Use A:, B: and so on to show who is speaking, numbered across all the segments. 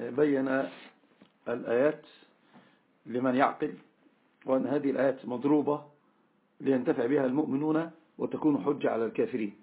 A: بين الآيات لمن يعقل وأن هذه الآيات مضروبة لينتفع بها المؤمنون وتكون حجة على الكافرين.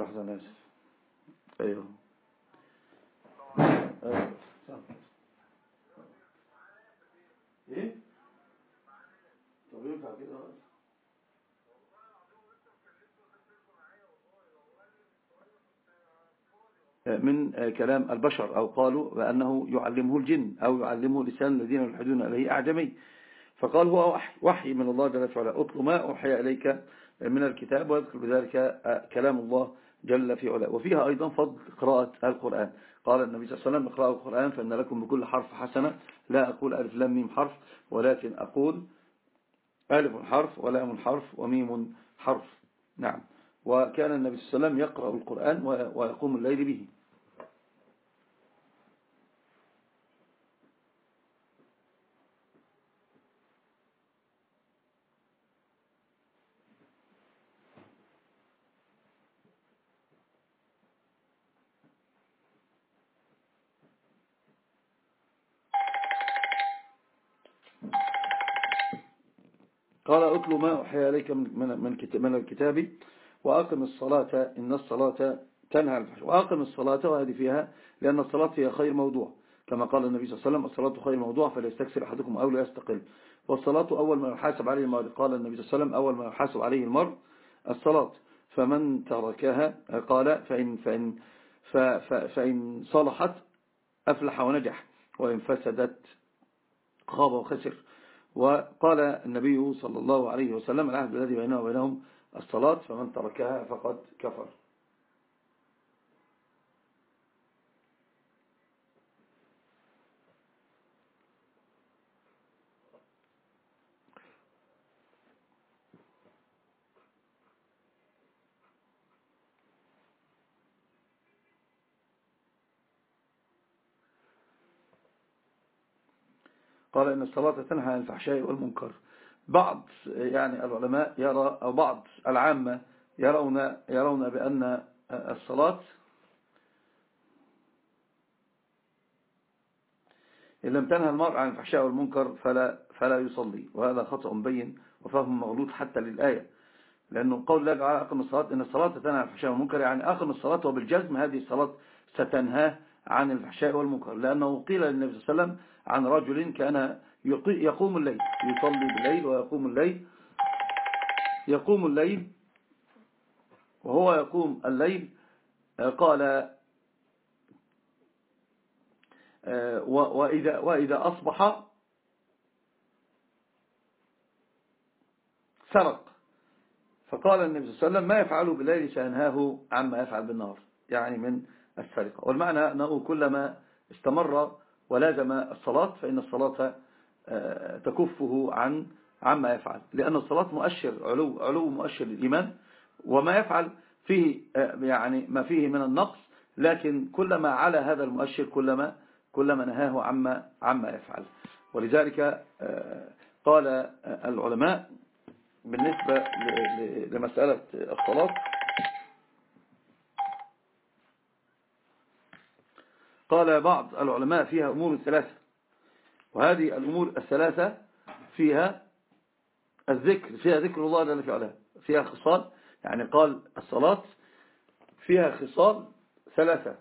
A: لحظة أنا آسف. أيوه. أيوه إيه؟ طب ينفع كده؟ من كلام البشر أو قالوا بأنه يعلمه الجن أو يعلمه لسان الذين يلحدون إليه أعجمي. فقال هو وحي, وحي من الله جل وعلا. أطل ما أوحي إليك من الكتاب ويذكر بذلك كلام الله جل في علاه. وفيها أيضا فضل قراءة القرآن. قال النبي صلى الله عليه وسلم اقرأوا القرآن فإن لكم بكل حرف حسنة. لا أقول ألف لام ميم حرف ولكن أقول ألف حرف ولام حرف وميم حرف. نعم. وكان النبي صلى الله عليه وسلم يقرأ القرآن ويقوم الليل به. أتلو ما أوحي إليك من من الكتاب وأقم الصلاة إن الصلاة تنهى عن الفحش وأقم الصلاة وهذه فيها لأن الصلاة هي خير موضوع. كما قال النبي صلى الله عليه وسلم الصلاة خير موضوع فليستكثر أحدكم أو لا يستقل والصلاة أول ما يحاسب عليه المرء. قال النبي صلى الله عليه وسلم أول ما يحاسب عليه المرء الصلاة. فمن تركها قال فإن, فإن, فإن صلحت أفلح ونجح. وإن فسدت خاب وخسر. وقال النبي صلى الله عليه وسلم العهد الذي بينه وبينهم الصلاة فمن تركها فقد كفر. قال إن الصلاة تنهى عن الفحشاء والمنكر. بعض يعني العلماء يرى أو بعض العامة يرون يرون بأن الصلاة إن لم تنهى المرء عن الفحشاء والمنكر فلا فلا يصلي. وهذا خطأ مبين وفهم مغلوط حتى للآية. لأنه قول الله تعالى أقم الصلاة إن الصلاة تنهى عن الفحشاء والمنكر يعني أقم الصلاة وبالجزم هذه الصلاة ستنهى عن الفحشاء والمنكر. لأنه قيل للنبي صلى الله عليه وسلم عن رجل كان يقوم الليل يصلي بالليل ويقوم الليل. يقوم الليل وهو يقوم الليل. قال وإذا, وإذا أصبح سرق. فقال النبي صلى الله عليه وسلم ما يفعله بالليل سينهاه عما يفعل بالنهار. يعني من السرقة. والمعنى أنه كلما استمر ولازم الصلاة فإن الصلاة آه، تكفه عن عما يفعل. لأن الصلاة مؤشر علو, علو مؤشر الإيمان وما يفعل فيه آه، يعني ما فيه من النقص لكن كلما على هذا المؤشر كلما كلما نهاه عما عما يفعل. ولذلك آه، قال العلماء بالنسبة لمسألة الصلاة قال بعض العلماء فيها أمور ثلاثة وهذه الأمور الثلاثة فيها الذكر فيها ذكر الله جل في علاه فيها خصال يعني قال الصلاة فيها خصال ثلاثة.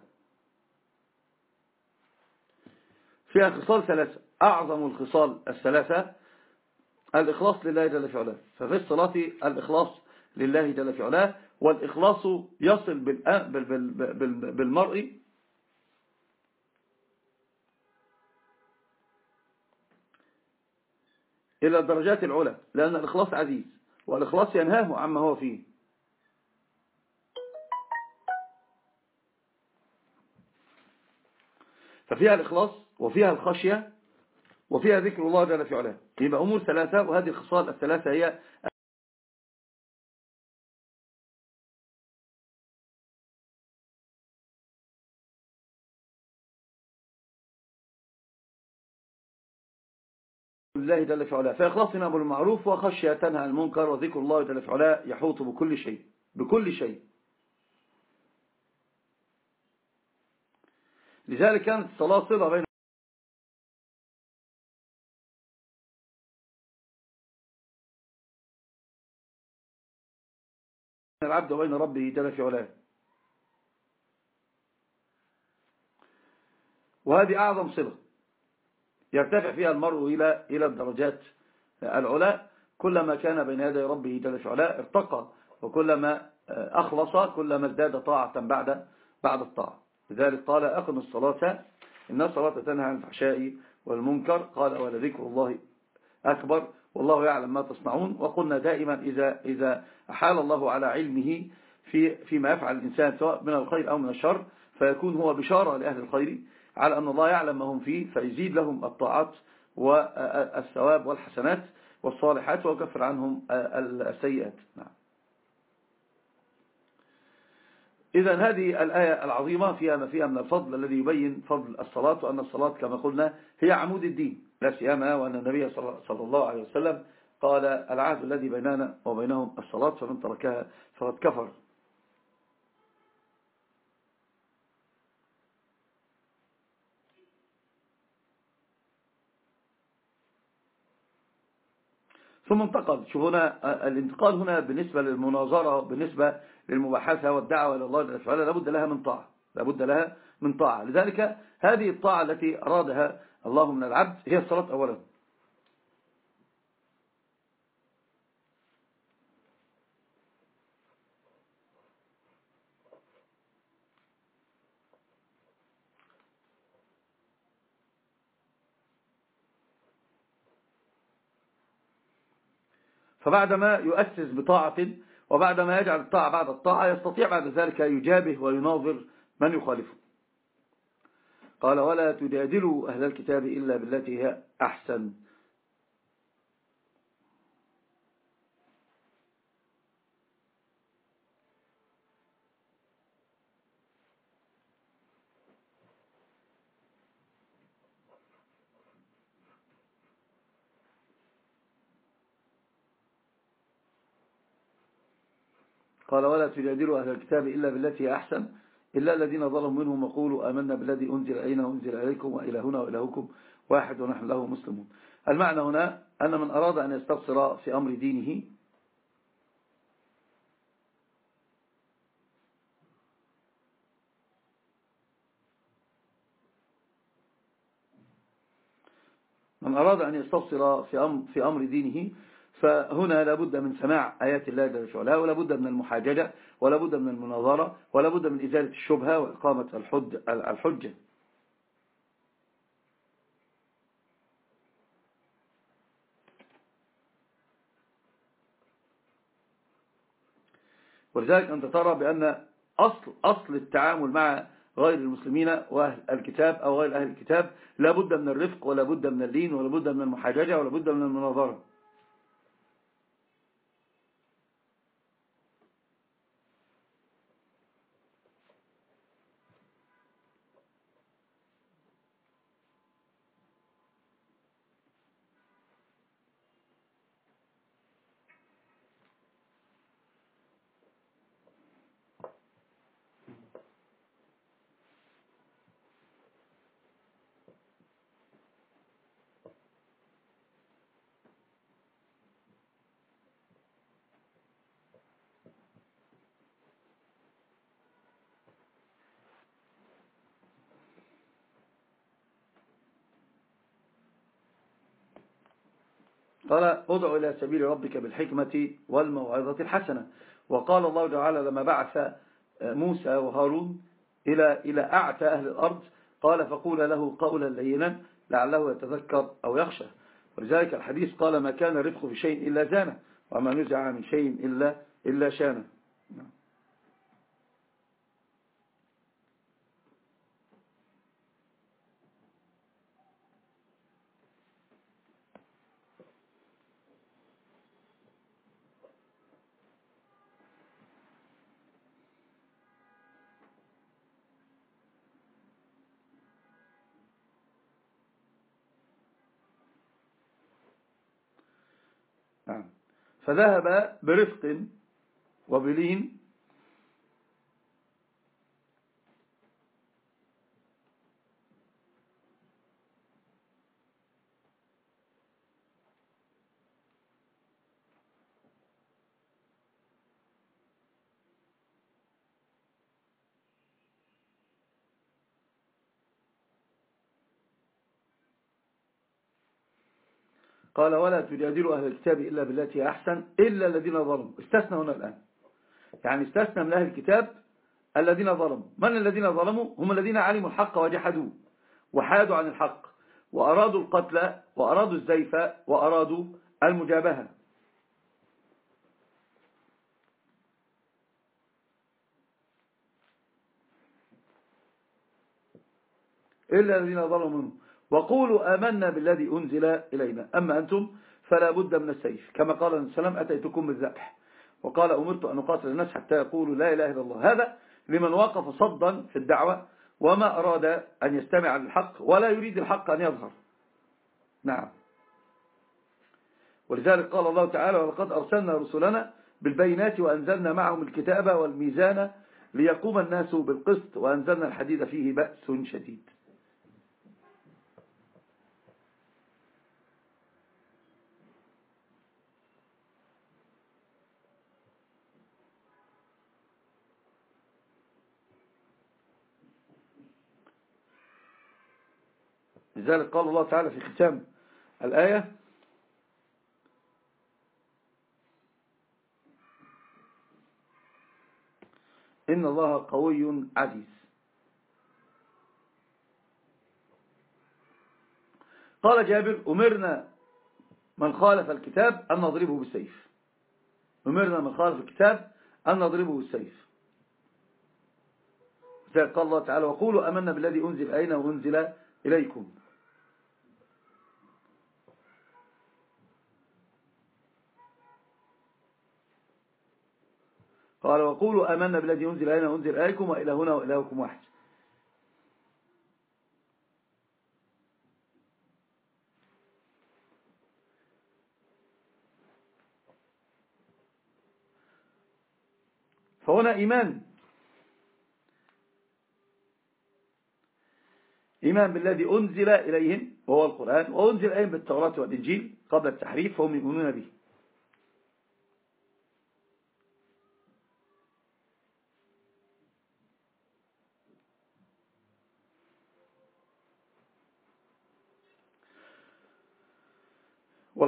A: فيها خصال ثلاثة أعظم الخصال الثلاثة الإخلاص لله جل في علاه ففي الصلاة الإخلاص لله جل في علاه والإخلاص يصل بالمرء إلى الدرجات العلى لأن الإخلاص عزيز والإخلاص ينهاه عما هو فيه. ففيها الإخلاص وفيها الخشية وفيها ذكر الله جل في علاه. يبقى أمور ثلاثة وهذه الخصال الثلاثة هي لله جل في علاه. فإخلاصنا أمر المعروف وخشية تنهى المنكر وذكر الله جل في علاه يحوط بكل شيء بكل شيء. لذلك كانت الصلاة صلة بين العبد وبين ربه جل في علاه. وهذه أعظم صلة. يرتفع فيها المرء إلى إلى الدرجات. العلا كلما كان بين يدي ربه جل في علاه ارتقى وكلما أخلص كلما ازداد طاعة بعد بعد الطاعة. لذلك قال أقم الصلاة إن الصلاة تنهى عن الفحشاء والمنكر. قال ولذكر الله أكبر والله يعلم ما تصنعون. وقلنا دائما إذا, إذا أحال الله على علمه في فيما يفعل الإنسان سواء من الخير أو من الشر فيكون هو بشارة لأهل الخير. على أن الله يعلم ما هم فيه فيزيد لهم الطاعات والثواب والحسنات والصالحات ويكفر عنهم السيئات. نعم. إذا هذه الآية العظيمة فيها ما فيها من الفضل الذي يبين فضل الصلاة وأن الصلاة كما قلنا هي عمود الدين لا سيما وأن النبي صلى الله عليه وسلم قال العهد الذي بيننا وبينهم الصلاة فمن تركها فقد كفر. ثم انتقل. شوف هنا الانتقال هنا بالنسبة للمناظرة بالنسبة للمباحثة والدعوة إلى الله جل لابد لها من طاعة لابد لها من طاعة. لذلك هذه الطاعة التي أرادها الله من العبد هي الصلاة أولا. فبعدما يؤسس بطاعة وبعدما يجعل الطاعة بعد الطاعة يستطيع بعد ذلك يجابه ويناظر من يخالفه. قال ولا تجادلوا أهل الكتاب إلا بالتي هي أحسن. قال ولا تجادلوا أهل الكتاب إلا بالتي أحسن إلا الذين ظلموا منهم وقولوا آمنا بالذي أنزل إلينا وأنزل إليكم وإلهنا وإلهكم واحد ونحن له مسلمون. المعنى هنا أن من أراد أن يستبصر في أمر دينه من أراد أن يستبصر في أمر دينه فهنا لابد من سماع آيات الله جل وعلا ولا بد من المحاججة ولا بد من المناظرة ولا بد من إزالة الشبهة وإقامة الحجة. ولذلك أنت ترى بأن أصل, أصل التعامل مع غير المسلمين وأهل الكتاب أو غير أهل الكتاب لابد من الرفق ولا بد من اللين ولا بد من المحاججة ولا بد من المناظرة. قال ادع إلى سبيل ربك بالحكمة والموعظة الحسنة. وقال الله تعالى لما بعث موسى وهارون إلى إلى أعتى أهل الأرض قال فقول له قولا لينا لعله يتذكر أو يخشى. ولذلك الحديث قال ما كان الرفق في شيء إلا زانه وما نزع من شيء إلا, إلا شانه. فذهب برفق وبلين قال ولا تجادلوا أهل الكتاب إلا بالتي أحسن إلا الذين ظلموا. استثنى هنا الآن. يعني استثنى من أهل الكتاب الذين ظلموا. من الذين ظلموا؟ هم الذين علموا الحق وجحدوه وحادوا عن الحق وأرادوا القتل وأرادوا الزيف وأرادوا المجابهة. إلا الذين ظلموا منه وقولوا آمنا بالذي أنزل إلينا. أما أنتم فلا بد من السيف. كما قال النبي صلى الله عليه وسلم أتيتكم بالذبح. وقال أمرت أن أقاتل الناس حتى يقولوا لا إله إلا الله. هذا لمن وقف صدا في الدعوة وما أراد أن يستمع للحق ولا يريد الحق أن يظهر. نعم. ولذلك قال الله تعالى ولقد أرسلنا رسلنا بالبينات وأنزلنا معهم الكتاب والميزان ليقوم الناس بالقسط وأنزلنا الحديد فيه بأس شديد. لذلك قال الله تعالى في ختام الآية إن الله قوي عزيز. قال جابر أمرنا من خالف الكتاب أن نضربه بالسيف. أمرنا من خالف الكتاب أن نضربه بالسيف. قال الله تعالى وقولوا أمنا بالذي أنزل أين وأنزل إليكم. قال وقولوا آمنا بالذي أنزل إلينا وأنزل إليكم وإلهنا وإلهكم واحد. فهنا إيمان. إيمان بالذي أنزل إليهم وهو القرآن وأنزل إليهم بالتوراة والإنجيل قبل التحريف فهم يؤمنون به.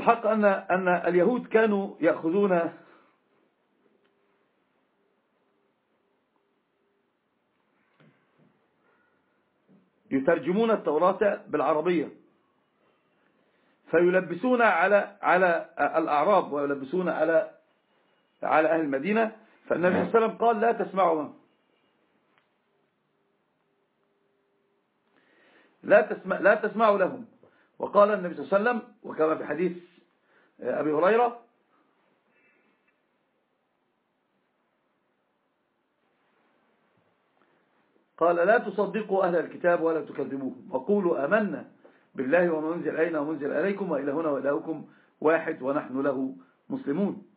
A: والحق أن, أن اليهود كانوا يأخذون يترجمون التوراة بالعربية. فيلبسون على على الأعراب ويلبسون على على أهل المدينة. فالنبي صلى الله عليه وسلم قال لا تسمعوا. لا تسمع لا تسمعوا لهم. وقال النبي صلى الله عليه وسلم وكما في حديث أبي هريرة. قال لا تصدقوا أهل الكتاب ولا تكذبوهم. وقولوا أمنا بالله وما أنزل أين ومنزل عليكم وإلهنا وإلهكم واحد ونحن له مسلمون.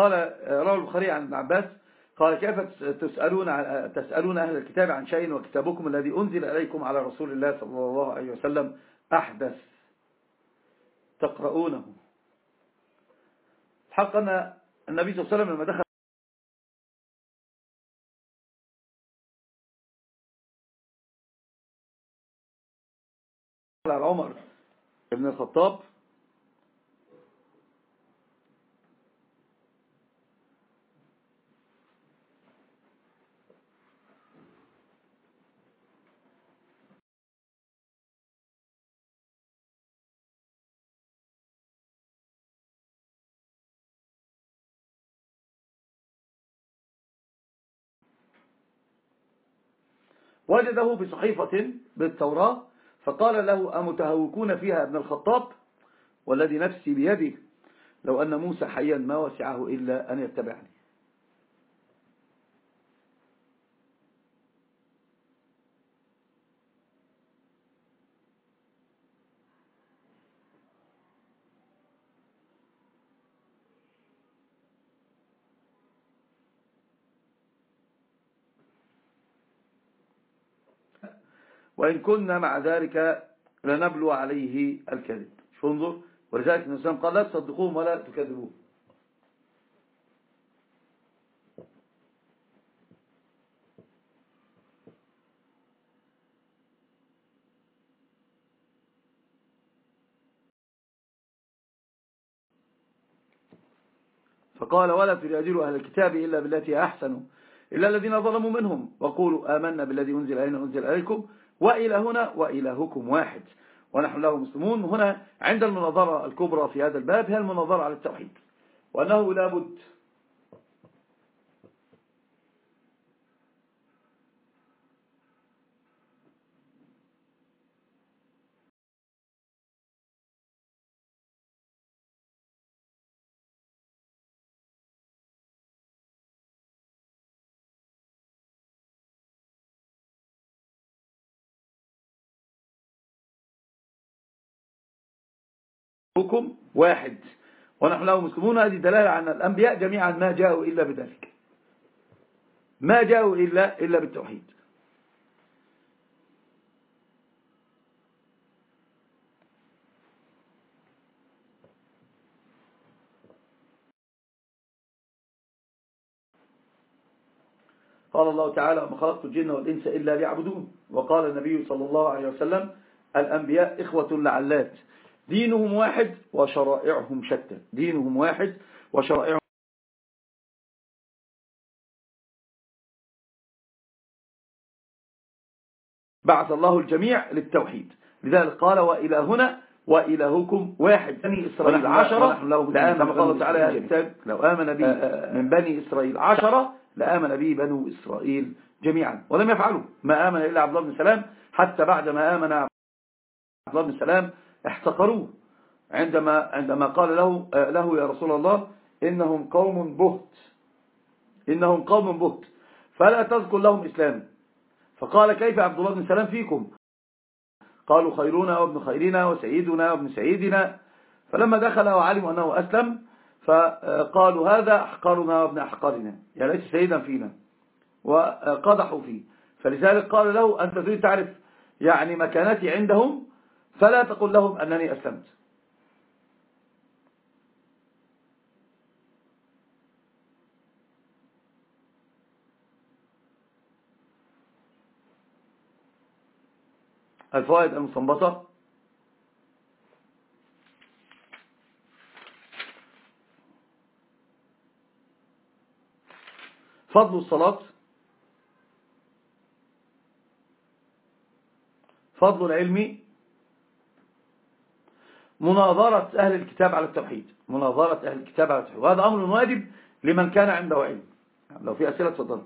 A: قال رواه البخاري عن ابن عباس قال كيف تسألون, تسألون أهل الكتاب عن شيء وكتابكم الذي أنزل إليكم على رسول الله صلى الله عليه وسلم أحدث تقرؤونه؟ الحق أن النبي صلى الله عليه وسلم لما دخل على عمر بن الخطاب وجده بصحيفة بالتوراة فقال له أمتهوكون فيها ابن الخطاب؟ والذي نفسي بيده. لو أن موسى حيا ما وسعه إلا أن يتبعني. وإن كنا مع ذلك لنبلو عليه الكذب. انظر؟ ولذلك النسلام قال لا تصدقوهم ولا تكذبوهم. فقال ولا تجادلوا أهل الكتاب إلا بالتي أحسنوا. إلا الذين ظلموا منهم. وقولوا آمنا بالذي أنزل علينا أنزل عليكم وإلهنا وإلهكم واحد. ونحن له مسلمون. هنا عند المناظرة الكبرى في هذا الباب هي المناظرة على التوحيد. وأنه لابد حكم واحد ونحن له مسلمون. هذه دلالة عن الأنبياء جميعا ما جاءوا إلا بذلك. ما جاءوا إلا, إلا بالتوحيد. قال الله تعالى ما خلقت الجن والإنس إلا ليعبدون. وقال النبي صلى الله عليه وسلم الأنبياء إخوة لعلات. دينهم واحد وشرائعهم شتى. دينهم واحد وشرائعهم بعث الله الجميع للتوحيد. لذلك قال وإلى هنا وإلهكم واحد. بني إسرائيل عشرة. لآمن الله تعالى لو آمن بي من بني إسرائيل عشرة لآمن به بنو إسرائيل جميعا. ولم يفعلوا. ما آمن إلا عبد الله بن سلام. حتى بعد ما آمن عبد الله بن سلام احتقروه. عندما عندما قال له له يا رسول الله إنهم قوم بهت. إنهم قوم بهت. فلا تذكر لهم إسلام. فقال كيف عبد الله بن سلام فيكم؟ قالوا خيرنا وابن خيرنا وسيدنا وابن سيدنا فلما دخل وعلموا أنه أسلم فقالوا هذا أحقرنا وابن أحقرنا. يعني ليس سيدا فينا. وقضحوا فيه. فلذلك قال له أنت تريد تعرف يعني مكانتي عندهم؟ فلا تقل لهم أنني أسلمت. الفوائد المستنبطة فضل الصلاة. فضل العلم. مناظرة أهل الكتاب على التوحيد. مناظرة أهل الكتاب على التوحيد. وهذا أمر واجب لمن كان عنده علم. لو في أسئلة تفضل.